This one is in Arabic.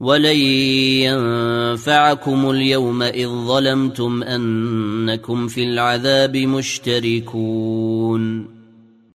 ولن ينفعكم اليوم اذ ظلمتم انكم في العذاب مشتركون